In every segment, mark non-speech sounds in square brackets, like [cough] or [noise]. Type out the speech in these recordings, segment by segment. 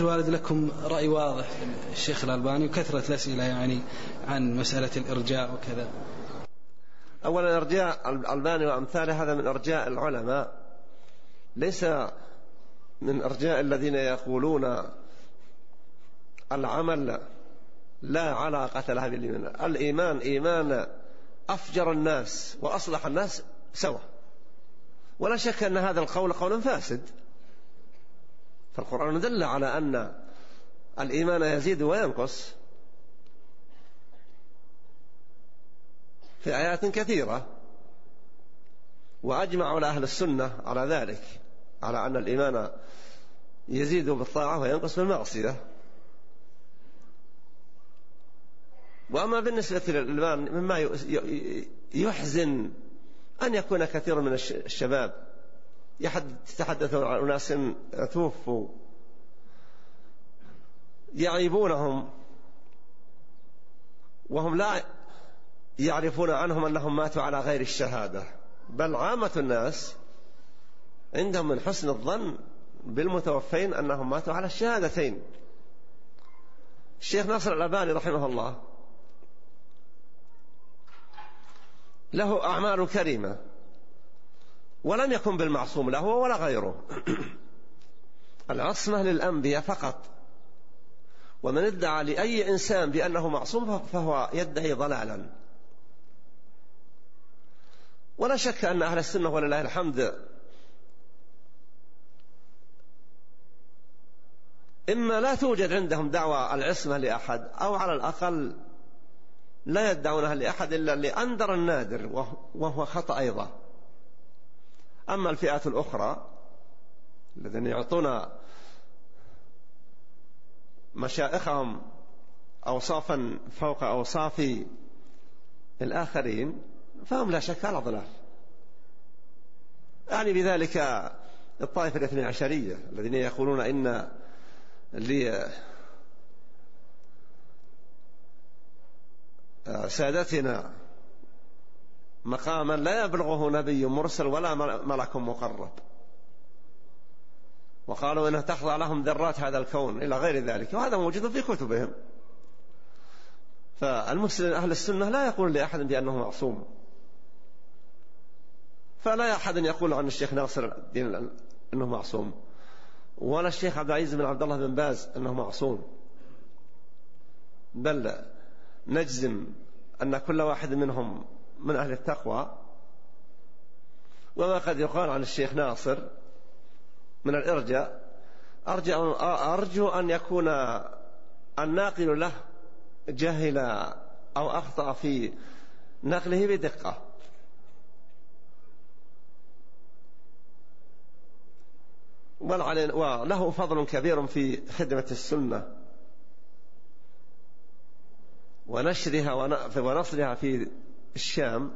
الوالد لكم رأي واضح الشيخ الألباني وكثرة الأسئلة يعني عن مسألة الإرجاء وكذا. أولا إرجاء الألباني وأمثاله هذا من إرجاء العلماء. ليس من إرجاء الذين يقولون العمل لا علاقة لها بالإيمان الإيمان. إيمان أفجر الناس وأصلح الناس سوا ولا شك أن هذا القول قول فاسد. فالقرآن دل على أن الإيمان يزيد وينقص في آيات كثيرة وأجمع على أهل السنة على ذلك على أن الإيمان يزيد بالطاعة وينقص بالمعصية. وأما بالنسبة للإيمان مما يحزن أن يكون كثير من الشباب يتحدثون عن أناس توفوا. يعيبونهم. وهم لا يعرفون عنهم أنهم ماتوا على غير الشهادة. بل عامة الناس عندهم من حسن الظن بالمتوفين أنهم ماتوا على الشهادتين. الشيخ ناصر الألباني رحمه الله له أعمال كريمة. ولم يكن بالمعصوم لا هو ولا غيره. [clears throat] العصمة للأنبياء فقط. ومن ادعى لأي إنسان بأنه معصوم فهو يدعي ضلالا. ولا شك أن أهل السنة ولله الحمد إما لا توجد عندهم دعوة العصمة لأحد أو على الأقل لا يدعونها لأحد إلا لأندر النادر وهو خطأ أيضا. أما الفئات الأخرى الذين يعطون مشائخهم أوصافا فوق أوصاف الآخرين فهم لا شك على ضلال. أعني بذلك الطائفة الاثنى عشرية الذين يقولون إن لسادتنا مقاما لا يبلغه نبي مرسل ولا ملك مقرب. وقالوا انها تخضع لهم ذرات هذا الكون إلى غير ذلك وهذا موجود في كتبهم. فالمسلم أهل السنة لا يقول لأحد بأنه معصوم. فلا أحد يقول عن الشيخ ناصر الدين إنه معصوم ولا الشيخ عبد العزيز بن عبد الله بن باز إنه معصوم. بل نجزم أن كل واحد منهم من أهل التقوى. وما قد يقال عن الشيخ ناصر من الإرجاء أرجو, أرجو أن يكون الناقل له جهل أو أخطأ في نقله بدقة. وله فضل كبير في خدمة السنة. ونشرها ونصرها في الشام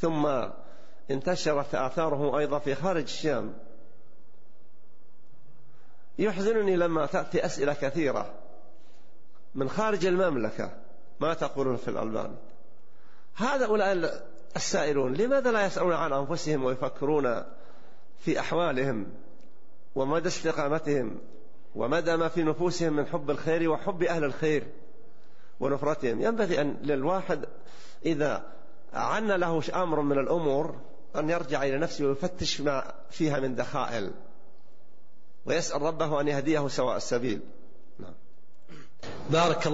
ثم انتشرت آثاره أيضا في خارج الشام. يحزنني لما تأتي أسئلة كثيرة من خارج المملكة. ما تقولون في الألباني هؤلاء السائلون لماذا لا يسألون عن أنفسهم ويفكرون في أحوالهم ومدى استقامتهم ومدى ما في نفوسهم من حب الخير وحب أهل الخير؟ ونفرتهم ينبغي أن للواحد إذا عن له أمر من الأمور أن يرجع إلى نفسه ويفتش ما فيها من دخائل ويسأل ربه أن يهديه سواء السبيل نعم. بارك الله